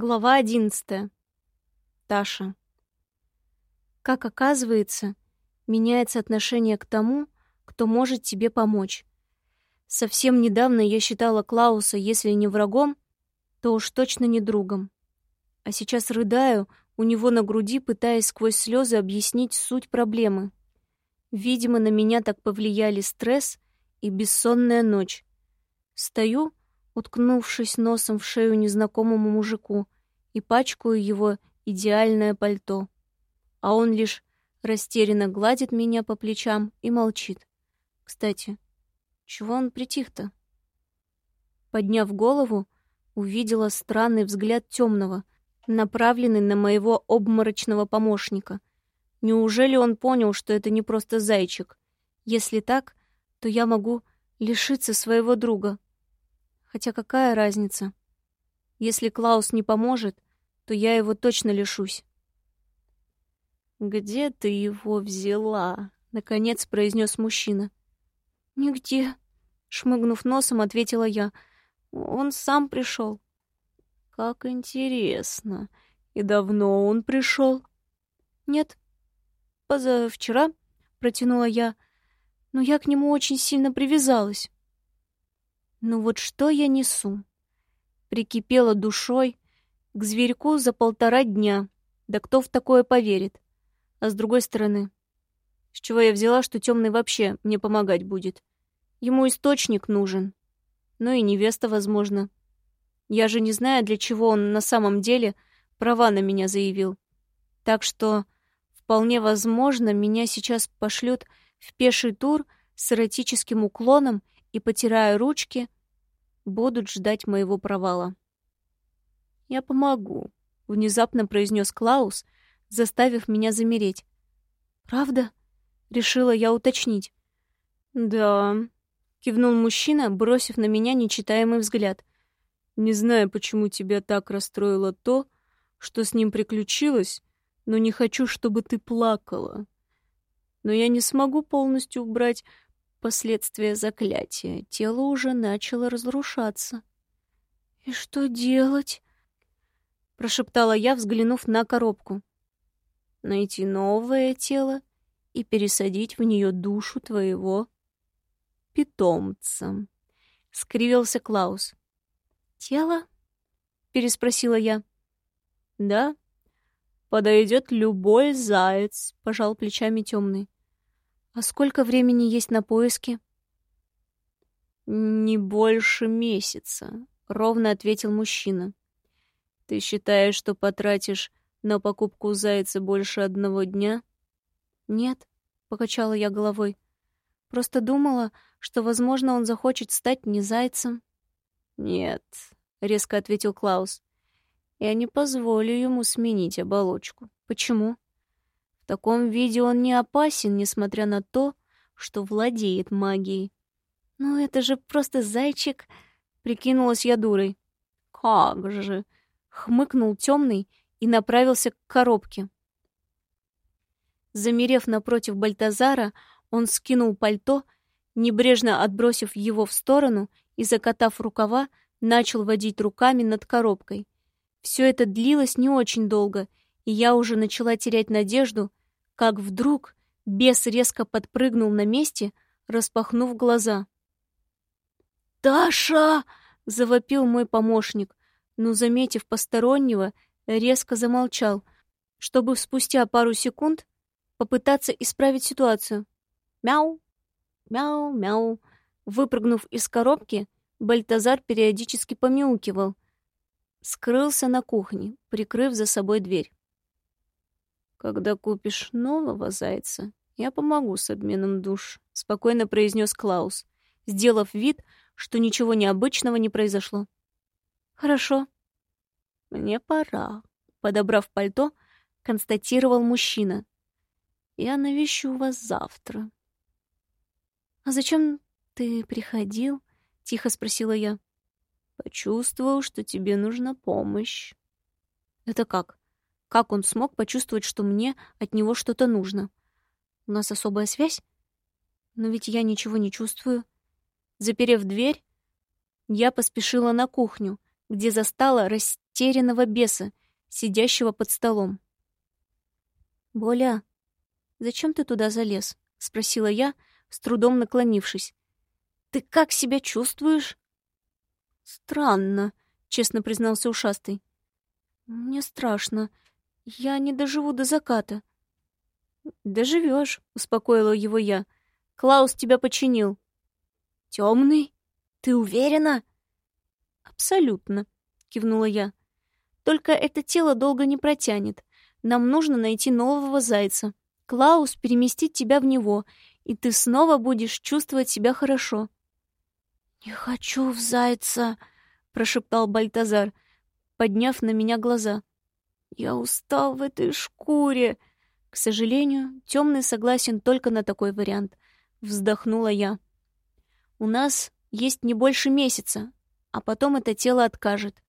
Глава одиннадцатая. Таша. Как оказывается, меняется отношение к тому, кто может тебе помочь. Совсем недавно я считала Клауса, если не врагом, то уж точно не другом. А сейчас рыдаю у него на груди, пытаясь сквозь слезы объяснить суть проблемы. Видимо, на меня так повлияли стресс и бессонная ночь. Стою, уткнувшись носом в шею незнакомому мужику, и пачкаю его идеальное пальто. А он лишь растерянно гладит меня по плечам и молчит. Кстати, чего он притих-то? Подняв голову, увидела странный взгляд темного, направленный на моего обморочного помощника. Неужели он понял, что это не просто зайчик? Если так, то я могу лишиться своего друга. Хотя какая разница? Если Клаус не поможет, то я его точно лишусь. «Где ты его взяла?» — наконец произнес мужчина. «Нигде», — шмыгнув носом, ответила я. «Он сам пришел». «Как интересно. И давно он пришел?» «Нет, позавчера», — протянула я, «но я к нему очень сильно привязалась». Ну вот что я несу? Прикипела душой к зверьку за полтора дня. Да кто в такое поверит? А с другой стороны, с чего я взяла, что темный вообще мне помогать будет? Ему источник нужен. Ну и невеста, возможно. Я же не знаю, для чего он на самом деле права на меня заявил. Так что вполне возможно, меня сейчас пошлют в пеший тур с эротическим уклоном и, потирая ручки, будут ждать моего провала. «Я помогу», — внезапно произнес Клаус, заставив меня замереть. «Правда?» — решила я уточнить. «Да», — кивнул мужчина, бросив на меня нечитаемый взгляд. «Не знаю, почему тебя так расстроило то, что с ним приключилось, но не хочу, чтобы ты плакала. Но я не смогу полностью убрать последствия заклятия. Тело уже начало разрушаться. «И что делать?» — прошептала я, взглянув на коробку. «Найти новое тело и пересадить в нее душу твоего питомца», — скривился Клаус. «Тело?» — переспросила я. «Да, подойдет любой заяц», — пожал плечами темный. «А сколько времени есть на поиски?» «Не больше месяца», — ровно ответил мужчина. «Ты считаешь, что потратишь на покупку зайца больше одного дня?» «Нет», — покачала я головой. «Просто думала, что, возможно, он захочет стать не зайцем». «Нет», — резко ответил Клаус. «Я не позволю ему сменить оболочку». «Почему?» В таком виде он не опасен, несмотря на то, что владеет магией. «Ну это же просто зайчик!» — прикинулась я дурой. «Как же!» — хмыкнул темный и направился к коробке. Замерев напротив Бальтазара, он скинул пальто, небрежно отбросив его в сторону и, закатав рукава, начал водить руками над коробкой. Все это длилось не очень долго, и я уже начала терять надежду, как вдруг бес резко подпрыгнул на месте, распахнув глаза. «Таша!» — завопил мой помощник, но, заметив постороннего, резко замолчал, чтобы спустя пару секунд попытаться исправить ситуацию. «Мяу! Мяу! Мяу!» Выпрыгнув из коробки, Бальтазар периодически помяукивал. Скрылся на кухне, прикрыв за собой дверь. «Когда купишь нового зайца, я помогу с обменом душ», — спокойно произнес Клаус, сделав вид, что ничего необычного не произошло. «Хорошо. Мне пора», — подобрав пальто, констатировал мужчина. «Я навещу вас завтра». «А зачем ты приходил?» — тихо спросила я. «Почувствовал, что тебе нужна помощь». «Это как?» Как он смог почувствовать, что мне от него что-то нужно? У нас особая связь? Но ведь я ничего не чувствую. Заперев дверь, я поспешила на кухню, где застала растерянного беса, сидящего под столом. «Боля, зачем ты туда залез?» — спросила я, с трудом наклонившись. «Ты как себя чувствуешь?» «Странно», — честно признался ушастый. «Мне страшно. Я не доживу до заката». «Доживешь», — успокоила его я. «Клаус тебя починил». «Темный? Ты уверена?» «Абсолютно», — кивнула я. «Только это тело долго не протянет. Нам нужно найти нового зайца. Клаус переместит тебя в него, и ты снова будешь чувствовать себя хорошо». «Не хочу в зайца», — прошептал Бальтазар, подняв на меня глаза. «Я устал в этой шкуре». К сожалению, темный согласен только на такой вариант. Вздохнула я. У нас есть не больше месяца, а потом это тело откажет.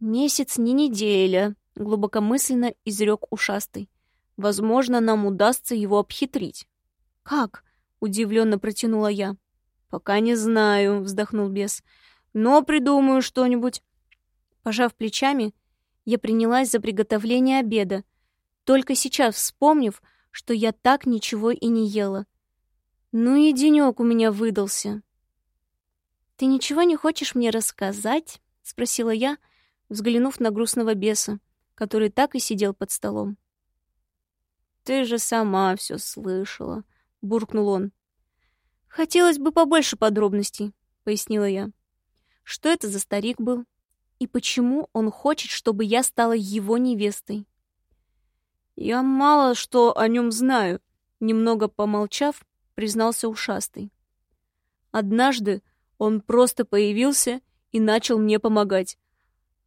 Месяц не неделя, глубокомысленно изрек ушастый. Возможно, нам удастся его обхитрить. Как? удивленно протянула я. Пока не знаю, вздохнул бес. Но придумаю что-нибудь. Пожав плечами, я принялась за приготовление обеда, только сейчас вспомнив, что я так ничего и не ела. Ну и денек у меня выдался. «Ты ничего не хочешь мне рассказать?» — спросила я, взглянув на грустного беса, который так и сидел под столом. «Ты же сама все слышала», — буркнул он. «Хотелось бы побольше подробностей», — пояснила я. «Что это за старик был? И почему он хочет, чтобы я стала его невестой?» «Я мало что о нем знаю», — немного помолчав, признался ушастый. Однажды он просто появился и начал мне помогать.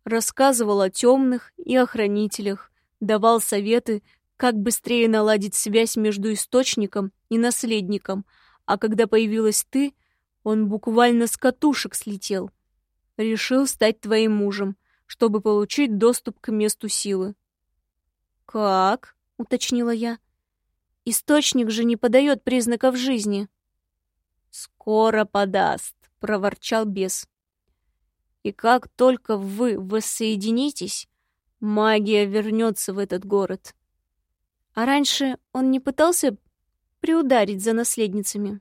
Рассказывал о темных и охранителях, давал советы, как быстрее наладить связь между источником и наследником, а когда появилась ты, он буквально с катушек слетел. Решил стать твоим мужем, чтобы получить доступ к месту силы. «Как?» — уточнила я. «Источник же не подает признаков жизни». «Скоро подаст», — проворчал бес. «И как только вы воссоединитесь, магия вернется в этот город». А раньше он не пытался приударить за наследницами?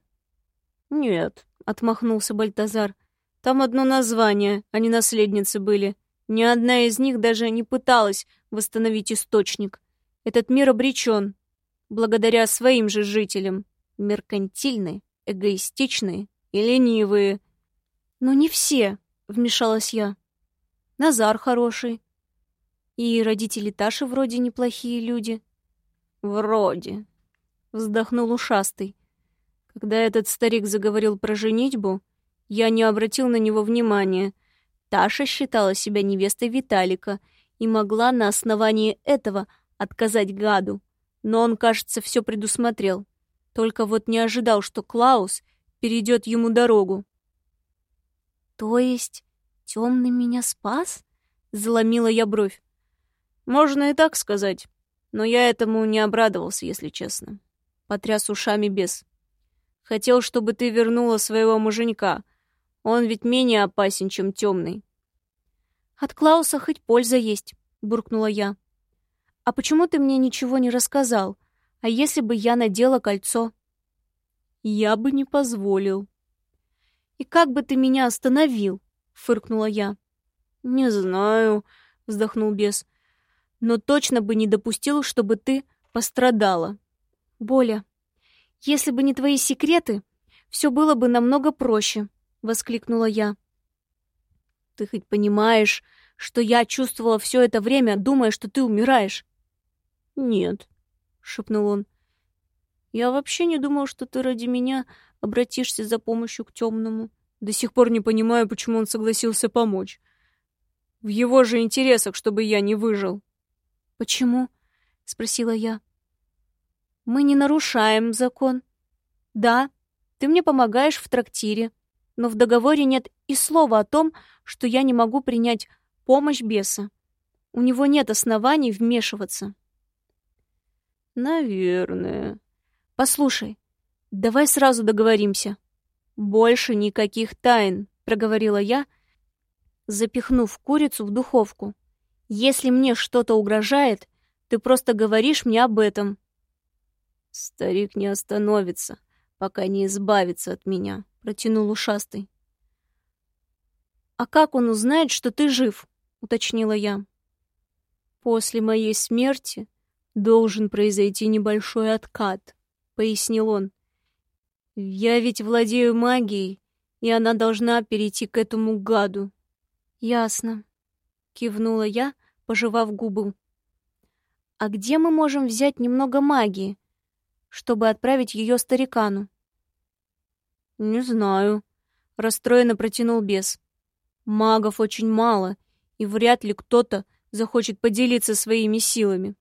«Нет», — отмахнулся Бальтазар. «Там одно название, а не наследницы были. Ни одна из них даже не пыталась восстановить источник. Этот мир обречен, благодаря своим же жителям. Меркантильные, эгоистичные и ленивые. Но не все, вмешалась я. Назар хороший. И родители Таши вроде неплохие люди. Вроде. Вздохнул ушастый. Когда этот старик заговорил про женитьбу, я не обратил на него внимания. Таша считала себя невестой Виталика и могла на основании этого отказать гаду. Но он, кажется, все предусмотрел. Только вот не ожидал, что Клаус перейдет ему дорогу. «То есть темный меня спас?» — заломила я бровь. «Можно и так сказать, но я этому не обрадовался, если честно». Потряс ушами бес. «Хотел, чтобы ты вернула своего муженька. Он ведь менее опасен, чем темный». «От Клауса хоть польза есть», — буркнула я. «А почему ты мне ничего не рассказал? А если бы я надела кольцо?» «Я бы не позволил». «И как бы ты меня остановил?» — фыркнула я. «Не знаю», — вздохнул бес. «Но точно бы не допустил, чтобы ты пострадала». «Боля, если бы не твои секреты, все было бы намного проще», — воскликнула я. «Ты хоть понимаешь, что я чувствовала все это время, думая, что ты умираешь?» «Нет», — шепнул он. «Я вообще не думал, что ты ради меня обратишься за помощью к темному. До сих пор не понимаю, почему он согласился помочь. В его же интересах, чтобы я не выжил». «Почему?» — спросила я. «Мы не нарушаем закон. Да, ты мне помогаешь в трактире, но в договоре нет и слова о том, что я не могу принять помощь беса. У него нет оснований вмешиваться». «Наверное». «Послушай, давай сразу договоримся». «Больше никаких тайн», — проговорила я, запихнув курицу в духовку. «Если мне что-то угрожает, ты просто говоришь мне об этом». «Старик не остановится, пока не избавится от меня», — протянул ушастый. «А как он узнает, что ты жив?» — уточнила я. «После моей смерти должен произойти небольшой откат», — пояснил он. «Я ведь владею магией, и она должна перейти к этому гаду». «Ясно», — кивнула я, пожевав губы. «А где мы можем взять немного магии, чтобы отправить ее старикану?» «Не знаю», — расстроенно протянул бес. «Магов очень мало, и вряд ли кто-то захочет поделиться своими силами».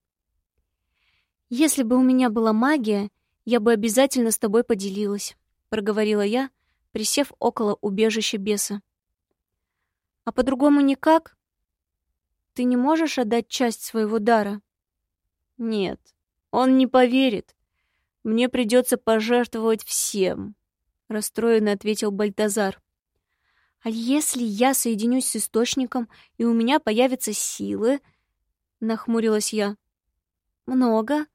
«Если бы у меня была магия, я бы обязательно с тобой поделилась», — проговорила я, присев около убежища беса. «А по-другому никак? Ты не можешь отдать часть своего дара?» «Нет, он не поверит. Мне придется пожертвовать всем», — расстроенно ответил Бальтазар. «А если я соединюсь с источником, и у меня появятся силы?» — нахмурилась я. «Много?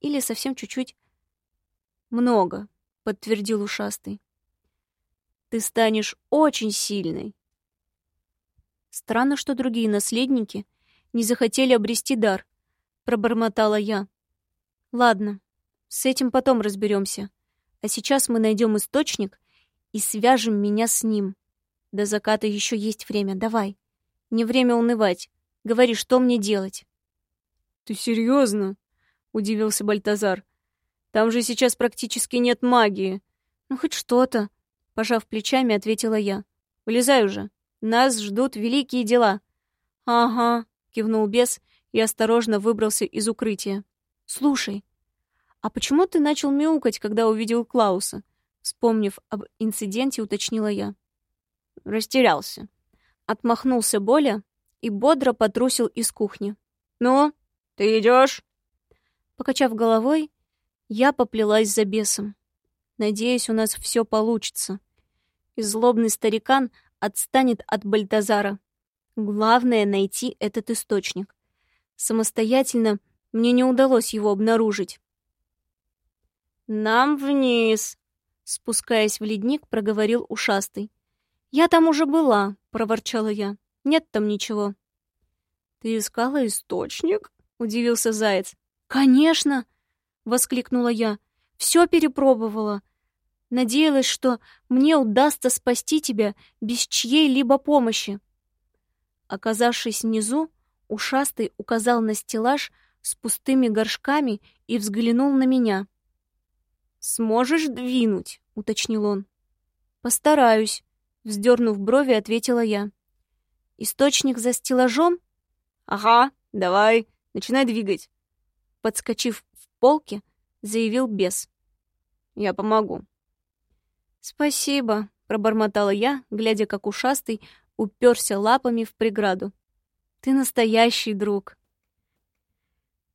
Или совсем чуть-чуть?» «Много», — подтвердил ушастый. «Ты станешь очень сильной». Странно, что другие наследники не захотели обрести дар, пробормотала я. Ладно, с этим потом разберемся. А сейчас мы найдем источник и свяжем меня с ним. До заката еще есть время, давай. Не время унывать. Говори, что мне делать. Ты серьезно? Удивился Бальтазар. Там же сейчас практически нет магии. Ну, хоть что-то, пожав плечами, ответила я. Вылезай уже. Нас ждут великие дела. Ага, кивнул бес и осторожно выбрался из укрытия. Слушай, а почему ты начал мяукать, когда увидел Клауса? Вспомнив об инциденте, уточнила я. Растерялся. Отмахнулся Боля и бодро потрусил из кухни. «Ну, ты идешь? Покачав головой, я поплелась за бесом. Надеюсь, у нас все получится. И злобный старикан отстанет от Бальтазара. Главное — найти этот источник. Самостоятельно мне не удалось его обнаружить. «Нам вниз!» — спускаясь в ледник, проговорил ушастый. «Я там уже была», — проворчала я. «Нет там ничего». «Ты искала источник?» — удивился заяц. «Конечно!» — воскликнула я. «Все перепробовала. Надеялась, что мне удастся спасти тебя без чьей-либо помощи». Оказавшись внизу, ушастый указал на стеллаж с пустыми горшками и взглянул на меня. «Сможешь двинуть?» — уточнил он. «Постараюсь», — вздернув брови, ответила я. «Источник за стеллажом?» «Ага, давай, начинай двигать». Подскочив в полке, заявил бес. «Я помогу». «Спасибо», — пробормотала я, глядя, как ушастый уперся лапами в преграду. «Ты настоящий друг».